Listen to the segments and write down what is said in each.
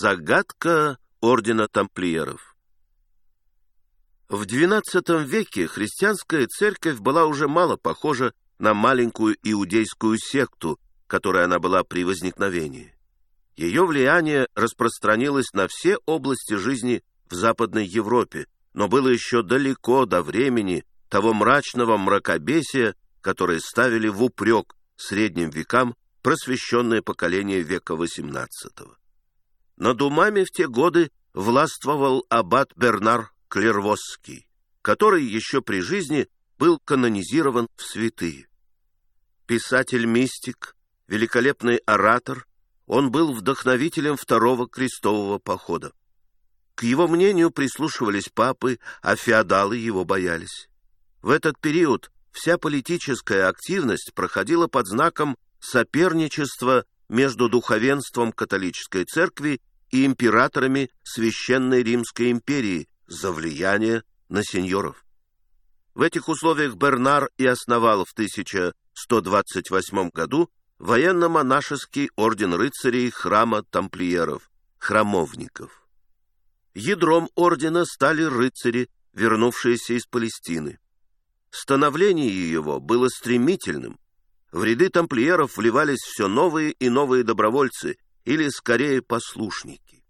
Загадка Ордена Тамплиеров В XII веке христианская церковь была уже мало похожа на маленькую иудейскую секту, которой она была при возникновении. Ее влияние распространилось на все области жизни в Западной Европе, но было еще далеко до времени того мрачного мракобесия, которое ставили в упрек средним векам просвещенное поколение века XVIII. Над умами в те годы властвовал аббат Бернар Клервосский, который еще при жизни был канонизирован в святые. Писатель-мистик, великолепный оратор, он был вдохновителем второго крестового похода. К его мнению прислушивались папы, а феодалы его боялись. В этот период вся политическая активность проходила под знаком соперничества между духовенством католической церкви и императорами Священной Римской империи за влияние на сеньоров. В этих условиях Бернар и основал в 1128 году военно-монашеский орден рыцарей храма тамплиеров, храмовников. Ядром ордена стали рыцари, вернувшиеся из Палестины. Становление его было стремительным. В ряды тамплиеров вливались все новые и новые добровольцы, или, скорее, послушники.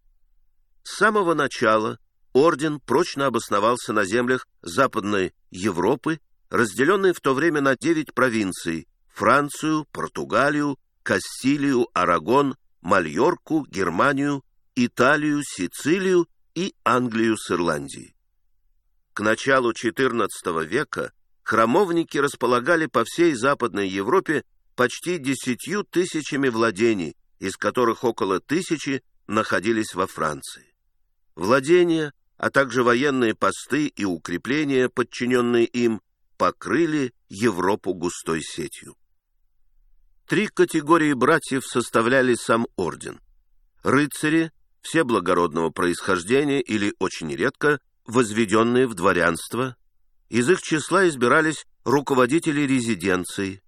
С самого начала орден прочно обосновался на землях Западной Европы, разделенной в то время на девять провинций – Францию, Португалию, Кастилию, Арагон, Мальорку, Германию, Италию, Сицилию и Англию с Ирландией. К началу XIV века храмовники располагали по всей Западной Европе почти десятью тысячами владений, из которых около тысячи находились во Франции. Владения, а также военные посты и укрепления, подчиненные им, покрыли Европу густой сетью. Три категории братьев составляли сам орден. Рыцари, все благородного происхождения или очень редко возведенные в дворянство, из их числа избирались руководители резиденций,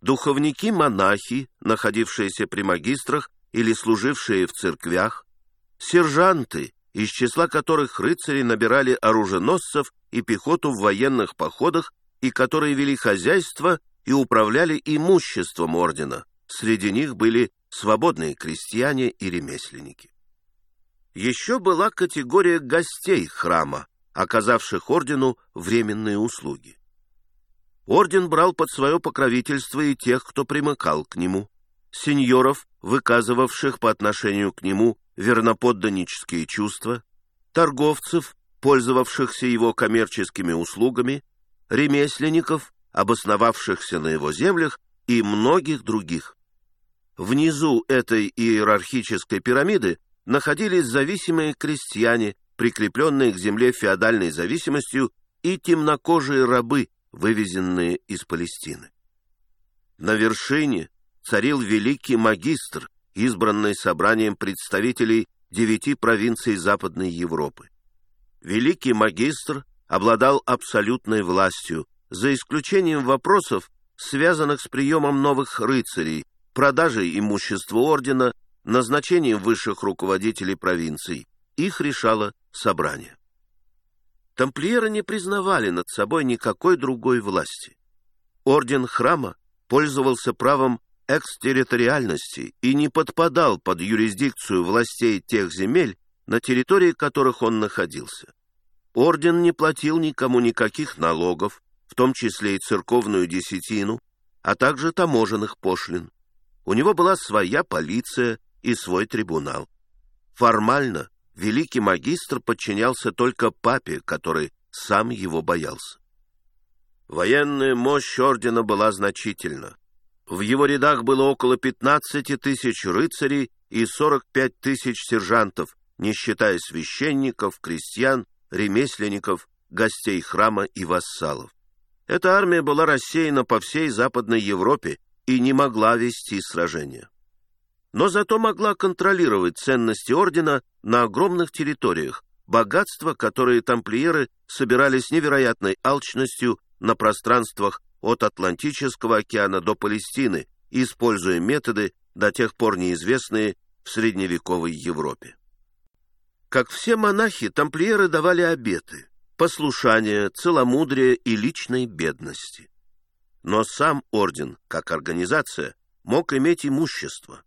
духовники-монахи, находившиеся при магистрах или служившие в церквях, сержанты, из числа которых рыцари набирали оруженосцев и пехоту в военных походах и которые вели хозяйство и управляли имуществом ордена. Среди них были свободные крестьяне и ремесленники. Еще была категория гостей храма, оказавших ордену временные услуги. Орден брал под свое покровительство и тех, кто примыкал к нему, сеньоров, выказывавших по отношению к нему верноподданнические чувства, торговцев, пользовавшихся его коммерческими услугами, ремесленников, обосновавшихся на его землях, и многих других. Внизу этой иерархической пирамиды находились зависимые крестьяне, прикрепленные к земле феодальной зависимостью, и темнокожие рабы, вывезенные из Палестины. На вершине царил великий магистр, избранный собранием представителей девяти провинций Западной Европы. Великий магистр обладал абсолютной властью, за исключением вопросов, связанных с приемом новых рыцарей, продажей имущества ордена, назначением высших руководителей провинций. Их решало собрание. Тамплиеры не признавали над собой никакой другой власти. Орден храма пользовался правом экстерриториальности и не подпадал под юрисдикцию властей тех земель, на территории которых он находился. Орден не платил никому никаких налогов, в том числе и церковную десятину, а также таможенных пошлин. У него была своя полиция и свой трибунал. Формально великий магистр подчинялся только папе, который сам его боялся. Военная мощь ордена была значительна. В его рядах было около 15 тысяч рыцарей и 45 тысяч сержантов, не считая священников, крестьян, ремесленников, гостей храма и вассалов. Эта армия была рассеяна по всей Западной Европе и не могла вести сражения но зато могла контролировать ценности ордена на огромных территориях, богатства, которые тамплиеры собирали с невероятной алчностью на пространствах от Атлантического океана до Палестины, используя методы, до тех пор неизвестные в средневековой Европе. Как все монахи, тамплиеры давали обеты – послушание, целомудрие и личной бедности. Но сам орден, как организация, мог иметь имущество.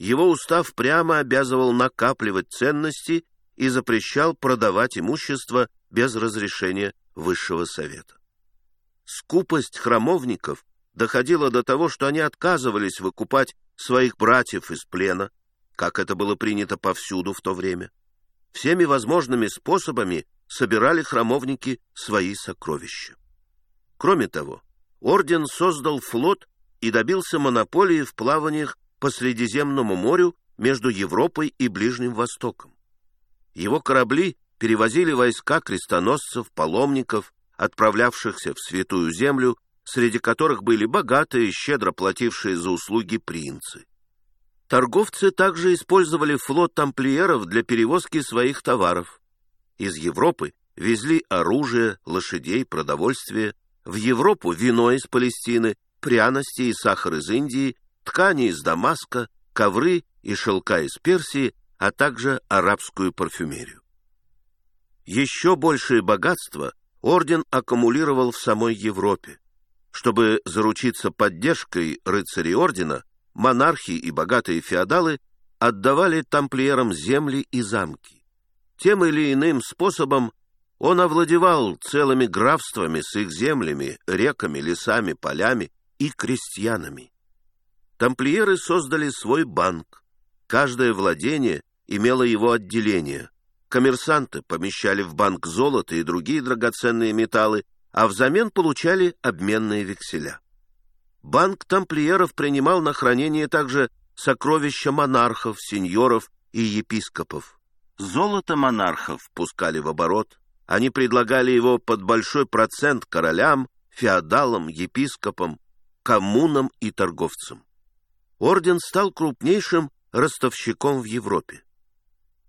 Его устав прямо обязывал накапливать ценности и запрещал продавать имущество без разрешения Высшего Совета. Скупость храмовников доходила до того, что они отказывались выкупать своих братьев из плена, как это было принято повсюду в то время. Всеми возможными способами собирали храмовники свои сокровища. Кроме того, орден создал флот и добился монополии в плаваниях по Средиземному морю между Европой и Ближним Востоком. Его корабли перевозили войска крестоносцев, паломников, отправлявшихся в Святую Землю, среди которых были богатые, щедро платившие за услуги принцы. Торговцы также использовали флот тамплиеров для перевозки своих товаров. Из Европы везли оружие, лошадей, продовольствие, в Европу вино из Палестины, пряности и сахар из Индии, ткани из Дамаска, ковры и шелка из Персии, а также арабскую парфюмерию. Еще большее богатство орден аккумулировал в самой Европе. Чтобы заручиться поддержкой рыцарей ордена, монархи и богатые феодалы отдавали тамплиерам земли и замки. Тем или иным способом он овладевал целыми графствами с их землями, реками, лесами, полями и крестьянами. Тамплиеры создали свой банк. Каждое владение имело его отделение. Коммерсанты помещали в банк золото и другие драгоценные металлы, а взамен получали обменные векселя. Банк тамплиеров принимал на хранение также сокровища монархов, сеньоров и епископов. Золото монархов пускали в оборот, они предлагали его под большой процент королям, феодалам, епископам, коммунам и торговцам. Орден стал крупнейшим ростовщиком в Европе.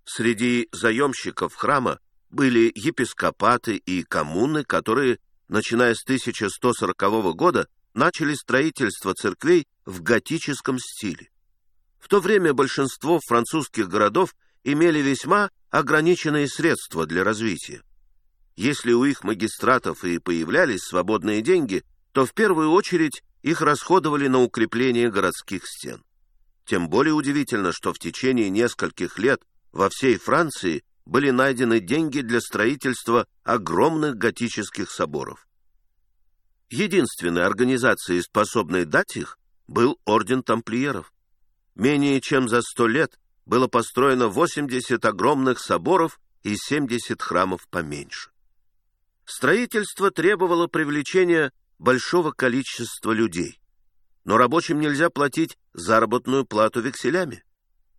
Среди заемщиков храма были епископаты и коммуны, которые, начиная с 1140 года, начали строительство церквей в готическом стиле. В то время большинство французских городов имели весьма ограниченные средства для развития. Если у их магистратов и появлялись свободные деньги, то в первую очередь их расходовали на укрепление городских стен. Тем более удивительно, что в течение нескольких лет во всей Франции были найдены деньги для строительства огромных готических соборов. Единственной организацией, способной дать их, был Орден Тамплиеров. Менее чем за сто лет было построено 80 огромных соборов и 70 храмов поменьше. Строительство требовало привлечения большого количества людей, но рабочим нельзя платить заработную плату векселями.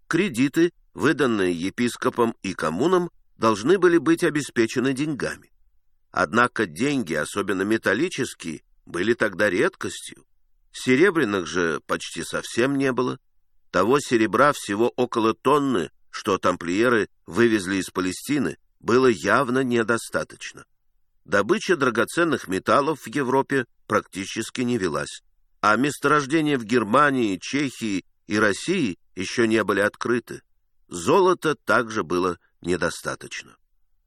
Кредиты, выданные епископам и коммунам, должны были быть обеспечены деньгами. Однако деньги, особенно металлические, были тогда редкостью. Серебряных же почти совсем не было. Того серебра всего около тонны, что тамплиеры вывезли из Палестины, было явно недостаточно. Добыча драгоценных металлов в Европе практически не велась, а месторождения в Германии, Чехии и России еще не были открыты. Золота также было недостаточно.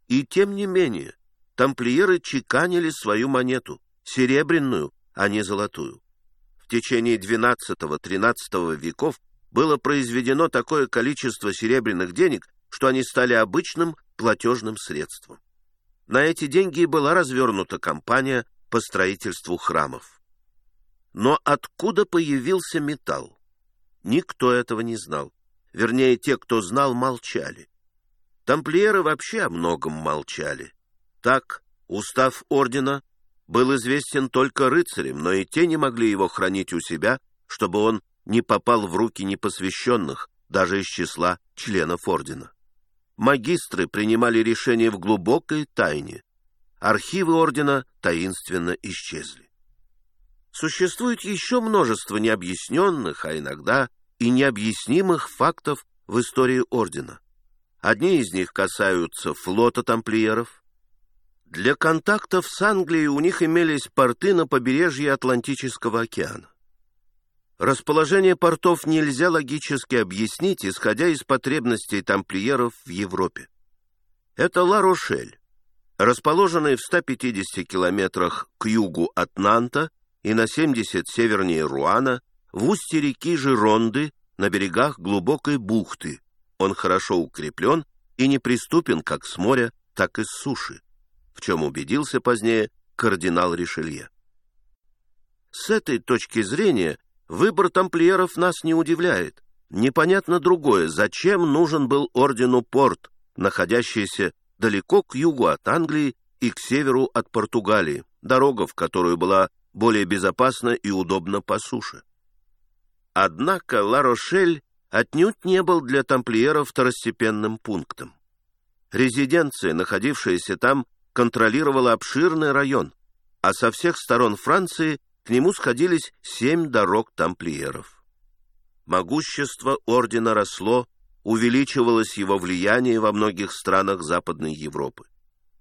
И тем не менее, тамплиеры чеканили свою монету, серебряную, а не золотую. В течение XII-XIII веков было произведено такое количество серебряных денег, что они стали обычным платежным средством. На эти деньги была развернута кампания по строительству храмов. Но откуда появился металл? Никто этого не знал. Вернее, те, кто знал, молчали. Тамплиеры вообще о многом молчали. Так, устав ордена был известен только рыцарям, но и те не могли его хранить у себя, чтобы он не попал в руки непосвященных, даже из числа членов ордена. Магистры принимали решения в глубокой тайне. Архивы ордена таинственно исчезли. Существует еще множество необъясненных, а иногда и необъяснимых фактов в истории ордена. Одни из них касаются флота тамплиеров. Для контактов с Англией у них имелись порты на побережье Атлантического океана. Расположение портов нельзя логически объяснить, исходя из потребностей тамплиеров в Европе. Это Ла-Рошель, расположенный в 150 километрах к югу от Нанта и на 70 севернее Руана, в устье реки Жиронды, на берегах глубокой бухты. Он хорошо укреплен и неприступен как с моря, так и с суши, в чем убедился позднее кардинал Ришелье. С этой точки зрения выбор тамплиеров нас не удивляет. Непонятно другое, зачем нужен был ордену порт, находящийся далеко к югу от Англии и к северу от Португалии, дорога в которую была более безопасна и удобна по суше. Однако Ла-Рошель отнюдь не был для тамплиеров второстепенным пунктом. Резиденция, находившаяся там, контролировала обширный район, а со всех сторон Франции к нему сходились семь дорог тамплиеров. Могущество ордена росло, увеличивалось его влияние во многих странах Западной Европы.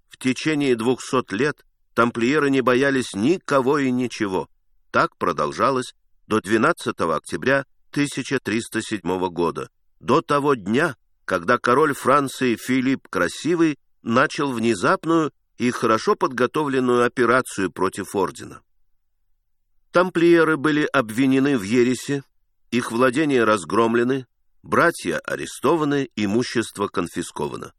В течение двухсот лет тамплиеры не боялись никого и ничего. Так продолжалось до 12 октября 1307 года, до того дня, когда король Франции Филипп Красивый начал внезапную и хорошо подготовленную операцию против ордена. Тамплиеры были обвинены в ересе, их владения разгромлены, братья арестованы, имущество конфисковано.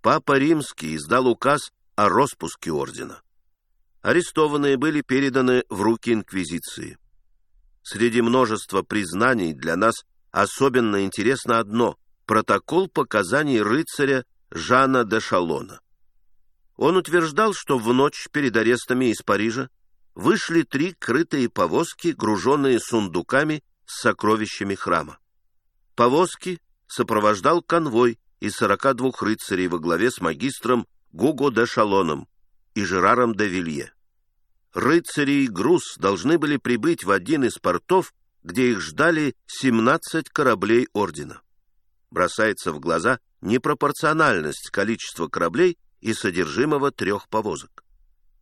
Папа Римский издал указ о распуске ордена. Арестованные были переданы в руки инквизиции. Среди множества признаний для нас особенно интересно одно – протокол показаний рыцаря Жана де Шалона. Он утверждал, что в ночь перед арестами из Парижа вышли три крытые повозки, груженные сундуками с сокровищами храма. Повозки сопровождал конвой из 42 рыцарей во главе с магистром Гуго де Шалоном и Жераром де Вилье. Рыцари и груз должны были прибыть в один из портов, где их ждали 17 кораблей ордена. Бросается в глаза непропорциональность количества кораблей и содержимого трех повозок.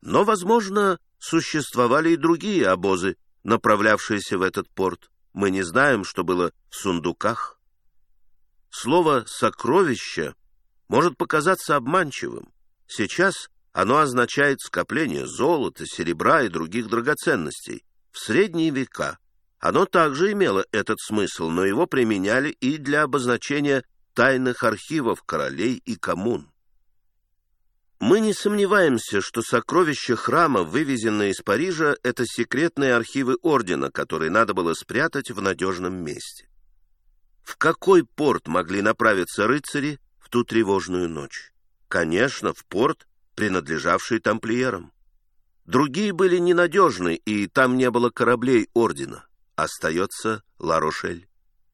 Но, возможно, существовали и другие обозы, направлявшиеся в этот порт. Мы не знаем, что было в сундуках. Слово «сокровище» может показаться обманчивым. Сейчас оно означает скопление золота, серебра и других драгоценностей. В средние века оно также имело этот смысл, но его применяли и для обозначения тайных архивов королей и коммун. Мы не сомневаемся, что сокровища храма, вывезенные из Парижа, это секретные архивы ордена, которые надо было спрятать в надежном месте. В какой порт могли направиться рыцари в ту тревожную ночь? Конечно, в порт, принадлежавший тамплиерам. Другие были ненадежны, и там не было кораблей ордена. Остается Ларошель.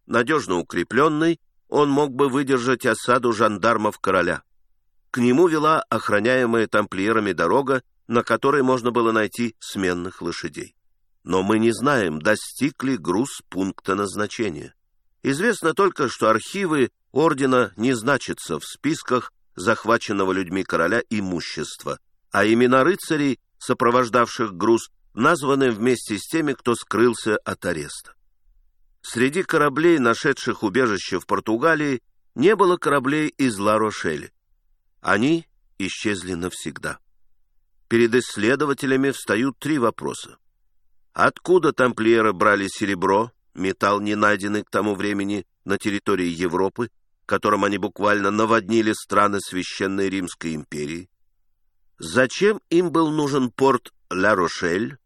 Надежно укрепленный, он мог бы выдержать осаду жандармов короля. К нему вела охраняемая тамплиерами дорога, на которой можно было найти сменных лошадей. Но мы не знаем, достиг ли груз пункта назначения. Известно только, что архивы ордена не значатся в списках захваченного людьми короля имущества, а имена рыцарей, сопровождавших груз, названы вместе с теми, кто скрылся от ареста. Среди кораблей, нашедших убежище в Португалии, не было кораблей из Ла-Рошеля. Они исчезли навсегда. Перед исследователями встают три вопроса. Откуда тамплиеры брали серебро, металл, не найденный к тому времени на территории Европы, которым они буквально наводнили страны Священной Римской империи? Зачем им был нужен порт Ла-Рошель?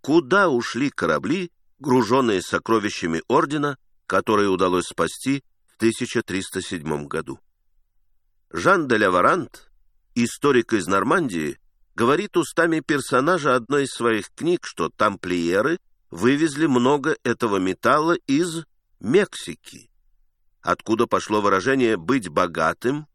Куда ушли корабли, груженные сокровищами ордена, которые удалось спасти в 1307 году? Жан де Лаварант, историк из Нормандии, говорит устами персонажа одной из своих книг, что тамплиеры вывезли много этого металла из Мексики, откуда пошло выражение «быть богатым»,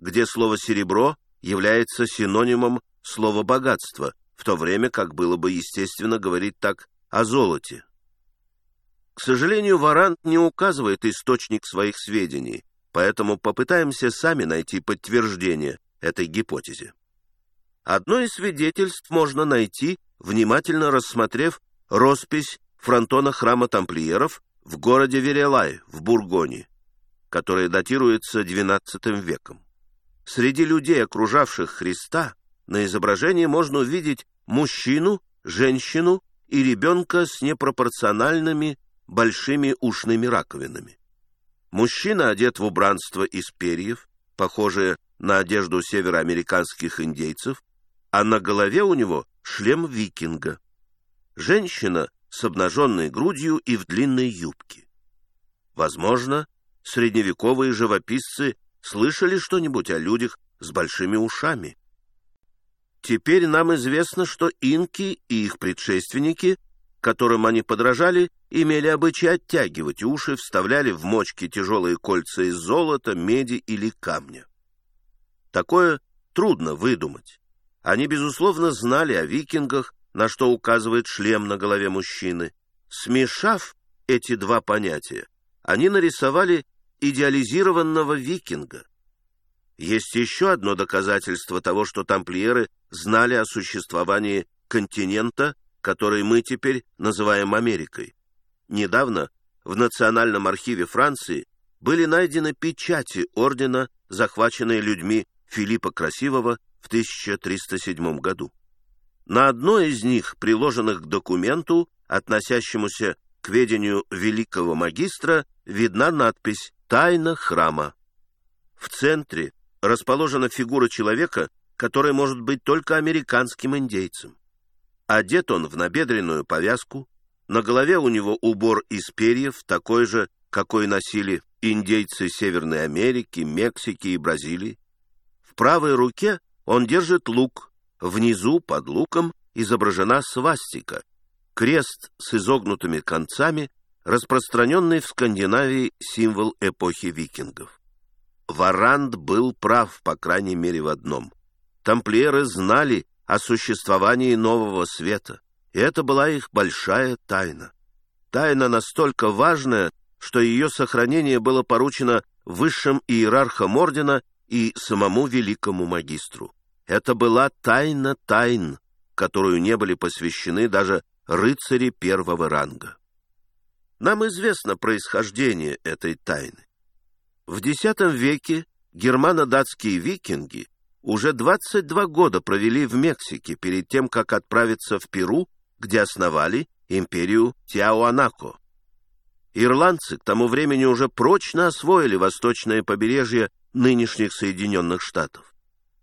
где слово «серебро» является синонимом слова «богатство», в то время как было бы естественно говорить так о золоте. К сожалению, Варант не указывает источник своих сведений, поэтому попытаемся сами найти подтверждение этой гипотезе. Одно из свидетельств можно найти, внимательно рассмотрев роспись фронтона храма тамплиеров в городе Верелай в Бургоне, которая датируется XII веком. среди людей, окружавших Христа, на изображении можно увидеть мужчину, женщину и ребенка с непропорциональными большими ушными раковинами. Мужчина одет в убранство из перьев, похожее на одежду североамериканских индейцев, а на голове у него шлем викинга. Женщина с обнаженной грудью и в длинной юбке. Возможно, средневековые живописцы слышали что-нибудь о людях с большими ушами. Теперь нам известно, что инки и их предшественники, которым они подражали, имели обычай оттягивать уши, вставляли в мочки тяжелые кольца из золота, меди или камня. Такое трудно выдумать. Они, безусловно, знали о викингах, на что указывает шлем на голове мужчины. Смешав эти два понятия, они нарисовали идеализированного викинга. Есть еще одно доказательство того, что тамплиеры знали о существовании континента, который мы теперь называем Америкой. Недавно в Национальном архиве Франции были найдены печати ордена, захваченные людьми Филиппа Красивого в 1307 году. На одной из них, приложенных к документу, относящемуся к ведению великого магистра, видна надпись «Тайна храма». В центре расположена фигура человека, который может быть только американским индейцем. Одет он в набедренную повязку, на голове у него убор из перьев, такой же, какой носили индейцы Северной Америки, Мексики и Бразилии. В правой руке он держит лук, внизу под луком изображена свастика, крест с изогнутыми концами, распространенный в Скандинавии символ эпохи викингов. Варанд был прав, по крайней мере, в одном. Тамплиеры знали о существовании нового света, и это была их большая тайна. Тайна настолько важная, что ее сохранение было поручено высшим иерархам ордена и самому великому магистру. Это была тайна тайн, которую не были посвящены даже рыцари первого ранга. Нам известно происхождение этой тайны. В X веке германо-датские викинги уже 22 года провели в Мексике перед тем, как отправиться в Перу, где основали империю Тиауанако. Ирландцы к тому времени уже прочно освоили восточное побережье нынешних Соединенных Штатов.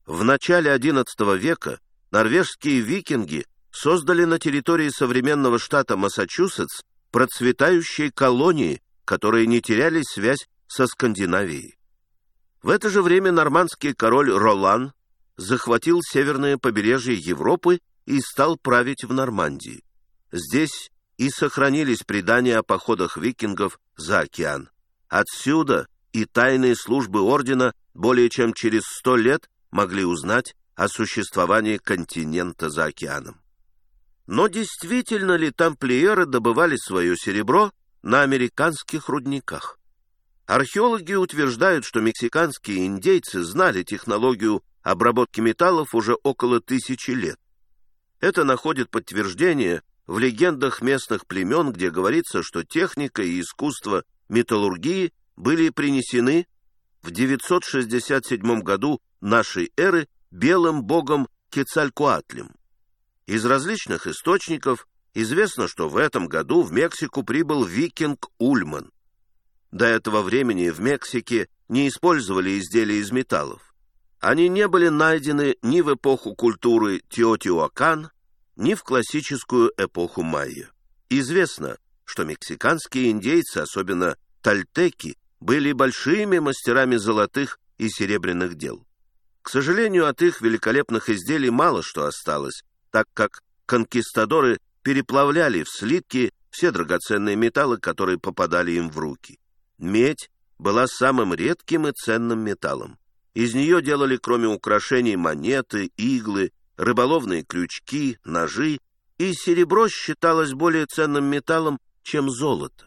В начале XI века норвежские викинги создали на территории современного штата Массачусетс процветающие колонии, которые не теряли связь со Скандинавией. В это же время нормандский король Ролан захватил северное побережье Европы и стал править в Нормандии. Здесь и сохранились предания о походах викингов за океан. Отсюда и тайные службы ордена более чем через сто лет могли узнать о существовании континента за океаном. Но действительно ли тамплиеры добывали свое серебро на американских рудниках? Археологи утверждают, что мексиканские индейцы знали технологию обработки металлов уже около тысячи лет. Это находит подтверждение в легендах местных племен, где говорится, что техника и искусство металлургии были принесены в 967 году нашей эры белым богом Кецалькоатлем. Из различных источников известно, что в этом году в Мексику прибыл викинг Ульман. До этого времени в Мексике не использовали изделия из металлов. Они не были найдены ни в эпоху культуры Теотиуакан, ни в классическую эпоху майя. Известно, что мексиканские индейцы, особенно тальтеки, были большими мастерами золотых и серебряных дел. К сожалению, от их великолепных изделий мало что осталось, так как конкистадоры переплавляли в слитки все драгоценные металлы, которые попадали им в руки. Медь была самым редким и ценным металлом. Из нее делали, кроме украшений, монеты, иглы, рыболовные крючки, ножи, и серебро считалось более ценным металлом, чем золото.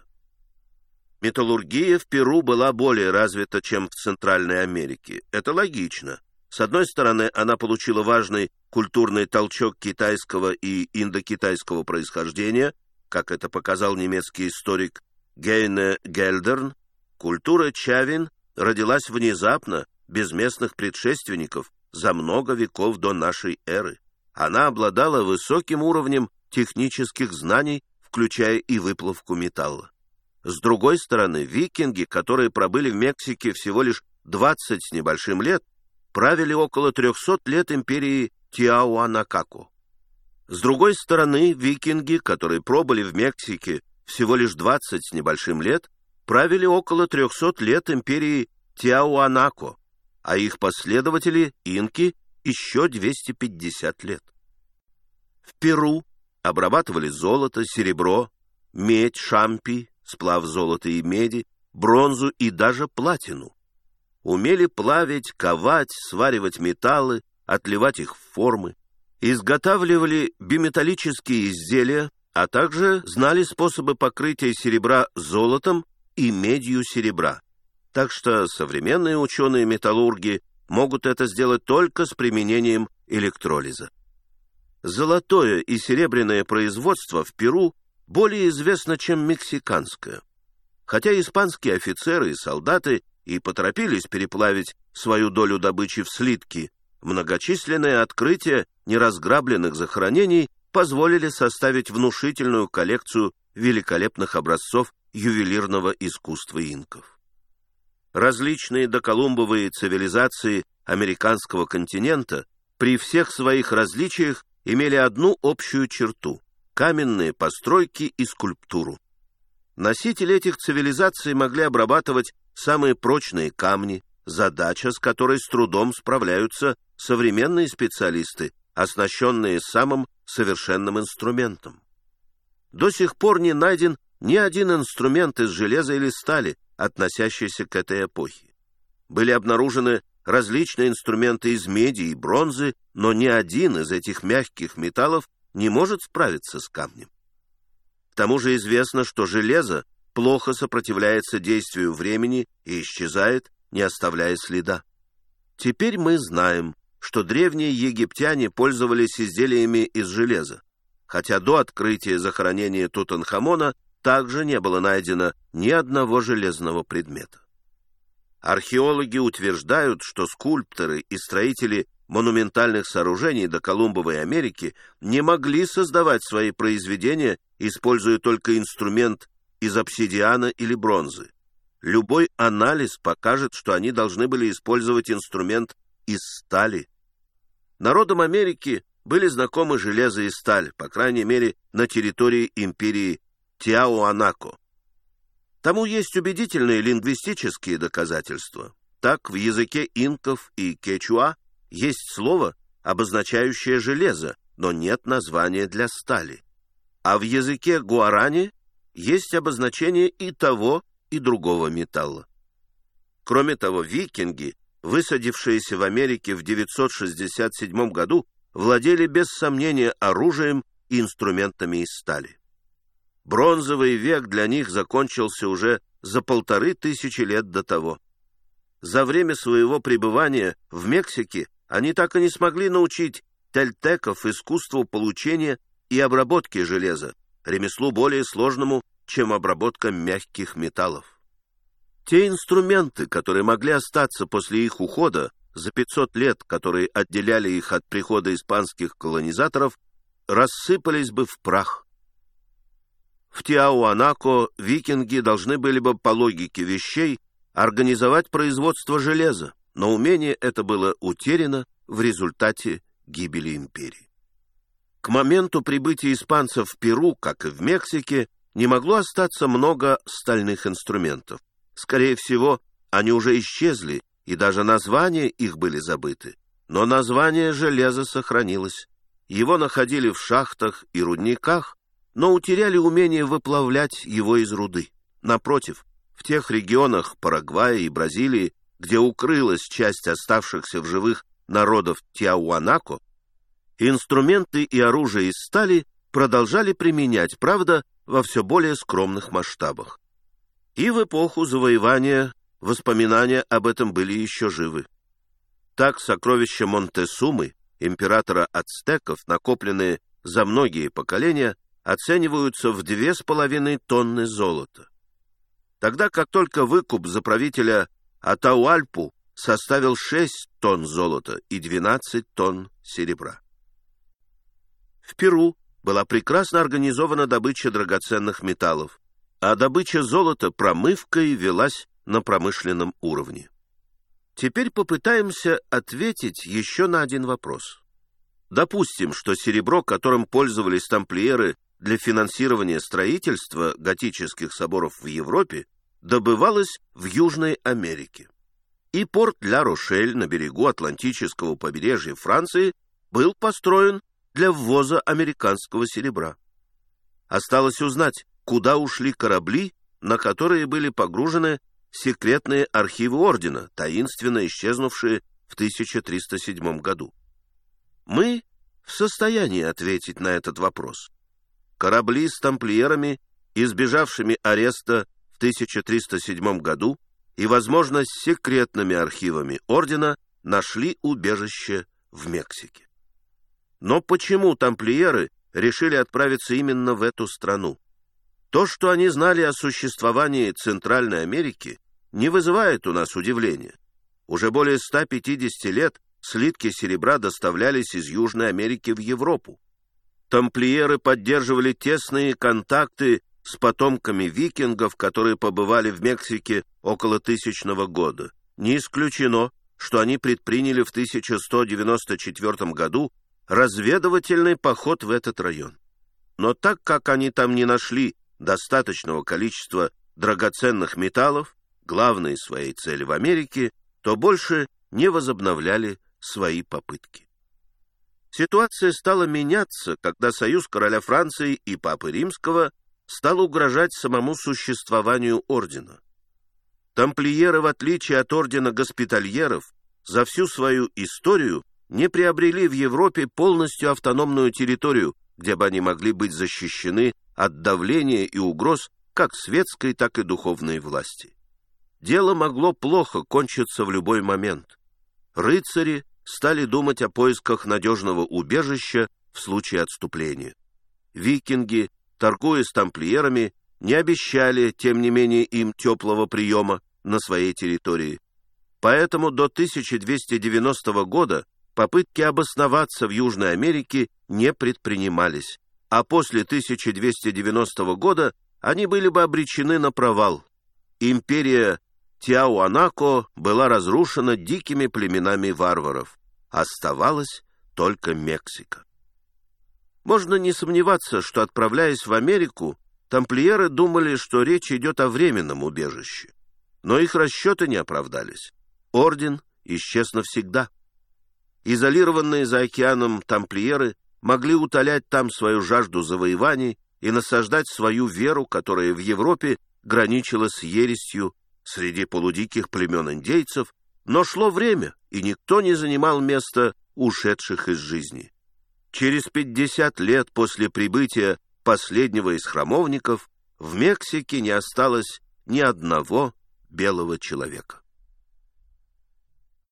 Металлургия в Перу была более развита, чем в Центральной Америке. Это логично. С одной стороны, она получила важный культурный толчок китайского и индокитайского происхождения, как это показал немецкий историк Гейне Гельдерн, культура Чавин родилась внезапно, без местных предшественников за много веков до нашей эры. Она обладала высоким уровнем технических знаний, включая и выплавку металла. С другой стороны, викинги, которые пробыли в Мексике всего лишь 20 с небольшим лет, правили около 300 лет империи Тиауанакаку. С другой стороны, викинги, которые пробыли в Мексике всего лишь 20 с небольшим лет, правили около 300 лет империи Тиауанако, а их последователи, инки, еще 250 лет. В Перу обрабатывали золото, серебро, медь, шампи, сплав золота и меди, бронзу и даже платину. Умели плавить, ковать, сваривать металлы, отливать их в формы. Изготавливали биметаллические изделия, а также знали способы покрытия серебра золотом и медью серебра. Так что современные ученые-металлурги могут это сделать только с применением электролиза. Золотое и серебряное производство в Перу более известно, чем мексиканское. Хотя испанские офицеры и солдаты и поторопились переплавить свою долю добычи в слитки, многочисленные открытия неразграбленных захоронений позволили составить внушительную коллекцию великолепных образцов ювелирного искусства инков. Различные доколумбовые цивилизации американского континента при всех своих различиях имели одну общую черту – каменные постройки и скульптуру. Носители этих цивилизаций могли обрабатывать самые прочные камни, задача, с которой с трудом справляются современные специалисты, оснащенные самым совершенным инструментом. До сих пор не найден ни один инструмент из железа или стали, относящийся к этой эпохе. Были обнаружены различные инструменты из меди и бронзы, но ни один из этих мягких металлов не может справиться с камнем. К тому же известно, что железо плохо сопротивляется действию времени и исчезает, не оставляя следа. Теперь мы знаем, что древние египтяне пользовались изделиями из железа, хотя до открытия захоронения Тутанхамона также не было найдено ни одного железного предмета. Археологи утверждают, что скульпторы и строители монументальных сооружений до Колумбовой Америки не могли создавать свои произведения, используя только инструмент из обсидиана или бронзы. Любой анализ покажет, что они должны были использовать инструмент из стали. Народам Америки были знакомы железо и сталь, по крайней мере, на территории империи Тиауанако. Тому есть убедительные лингвистические доказательства. Так, в языке инков и кечуа есть слово, обозначающее железо, но нет названия для стали. А в языке гуарани есть обозначение и того, и другого металла. Кроме того, викинги, высадившиеся в Америке в 967 году, владели без сомнения оружием и инструментами из стали. Бронзовый век для них закончился уже за полторы тысячи лет до того. За время своего пребывания в Мексике они так и не смогли научить тельтеков искусству получения и обработки железа, ремеслу более сложному, чем обработка мягких металлов. Те инструменты, которые могли остаться после их ухода за 500 лет, которые отделяли их от прихода испанских колонизаторов, рассыпались бы в прах. В Тиауанако викинги должны были бы по логике вещей организовать производство железа, но умение это было утеряно в результате гибели империи. К моменту прибытия испанцев в Перу, как и в Мексике, не могло остаться много стальных инструментов. Скорее всего, они уже исчезли, и даже названия их были забыты. Но название железа сохранилось. Его находили в шахтах и рудниках, но утеряли умение выплавлять его из руды. Напротив, в тех регионах Парагвая и Бразилии, где укрылась часть оставшихся в живых народов Тиауанако, инструменты и оружие из стали продолжали применять, правда, во все более скромных масштабах. И в эпоху завоевания воспоминания об этом были еще живы. Так сокровища Монтесумы, императора ацтеков, накопленные за многие поколения, оцениваются в две с половиной тонны золота. Тогда как только выкуп за правителя Атауальпу составил 6 тонн золота и 12 тонн серебра. В Перу была прекрасно организована добыча драгоценных металлов, а добыча золота промывкой велась на промышленном уровне. Теперь попытаемся ответить еще на один вопрос. Допустим, что серебро, которым пользовались тамплиеры для финансирования строительства готических соборов в Европе, добывалось в Южной Америке. И порт Ля-Рошель на берегу Атлантического побережья Франции был построен для ввоза американского серебра. Осталось узнать, куда ушли корабли, на которые были погружены секретные архивы ордена, таинственно исчезнувшие в 1307 году. Мы в состоянии ответить на этот вопрос. Корабли с тамплиерами, избежавшими ареста в 1307 году и, возможно, с секретными архивами ордена, нашли убежище в Мексике. Но почему тамплиеры решили отправиться именно в эту страну? То, что они знали о существовании Центральной Америки, не вызывает у нас удивления. Уже более 150 лет слитки серебра доставлялись из Южной Америки в Европу. Тамплиеры поддерживали тесные контакты с потомками викингов, которые побывали в Мексике около тысячного года. Не исключено, что они предприняли в 1194 году разведывательный поход в этот район. Но так как они там не нашли достаточного количества драгоценных металлов, главной своей цели в Америке, то больше не возобновляли свои попытки. Ситуация стала меняться, когда союз короля Франции и папы Римского стал угрожать самому существованию ордена. Тамплиеры, в отличие от ордена госпитальеров, за всю свою историю не приобрели в Европе полностью автономную территорию, где бы они могли быть защищены от давления и угроз как светской, так и духовной власти. Дело могло плохо кончиться в любой момент. Рыцари стали думать о поисках надежного убежища в случае отступления. Викинги, торгуя с тамплиерами, не обещали, тем не менее, им теплого приема на своей территории. Поэтому до 1290 года попытки обосноваться в Южной Америке не предпринимались, а после 1290 года они были бы обречены на провал. Империя Тиауанако была разрушена дикими племенами варваров. Оставалась только Мексика. Можно не сомневаться, что, отправляясь в Америку, тамплиеры думали, что речь идет о временном убежище. Но их расчеты не оправдались. Орден исчез навсегда. Изолированные за океаном тамплиеры могли утолять там свою жажду завоеваний и насаждать свою веру, которая в Европе граничила с ересью среди полудиких племен индейцев, но шло время, и никто не занимал места ушедших из жизни. Через пятьдесят лет после прибытия последнего из храмовников в Мексике не осталось ни одного белого человека.